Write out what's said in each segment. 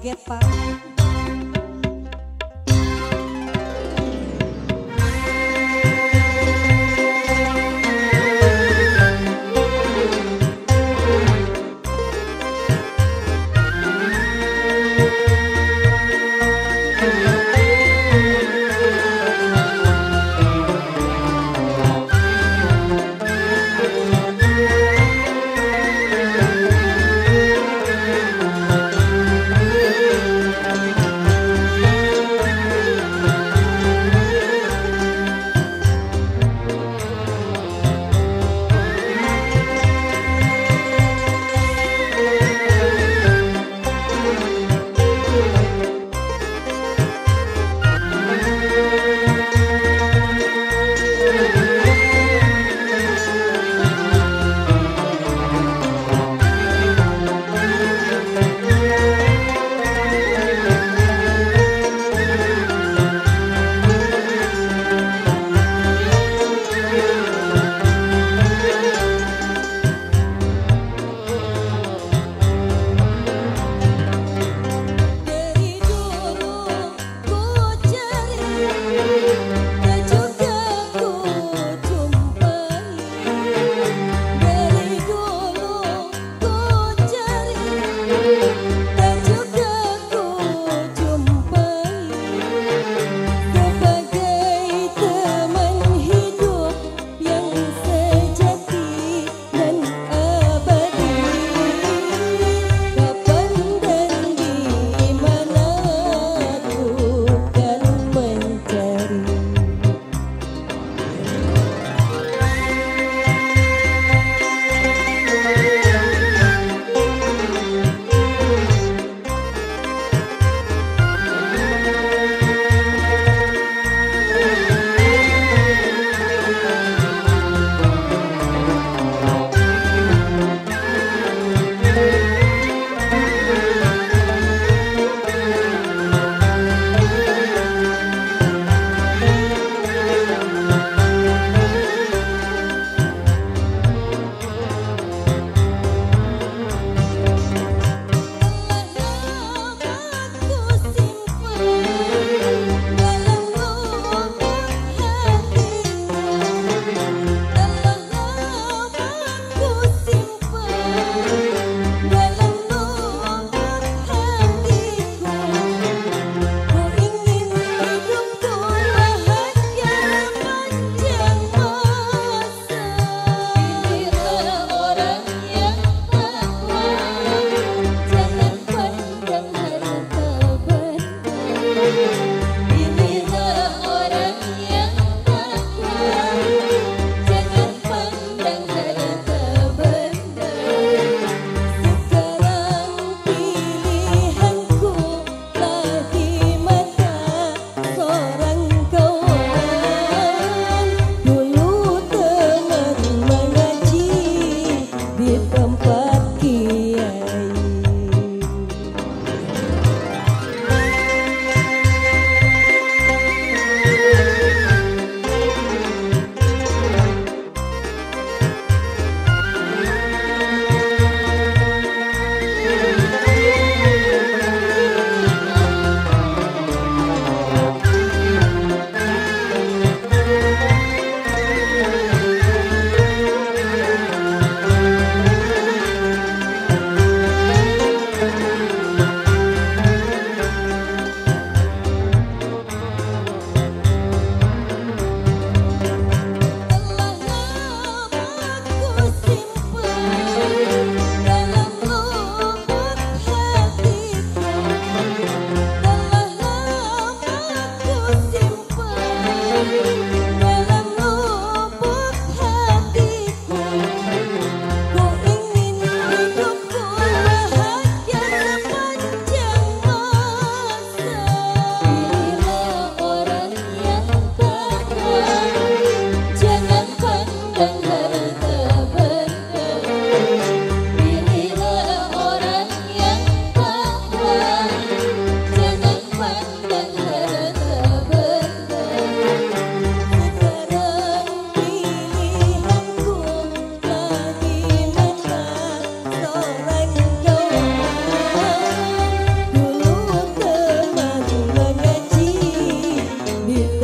alguém é faz.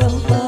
Don't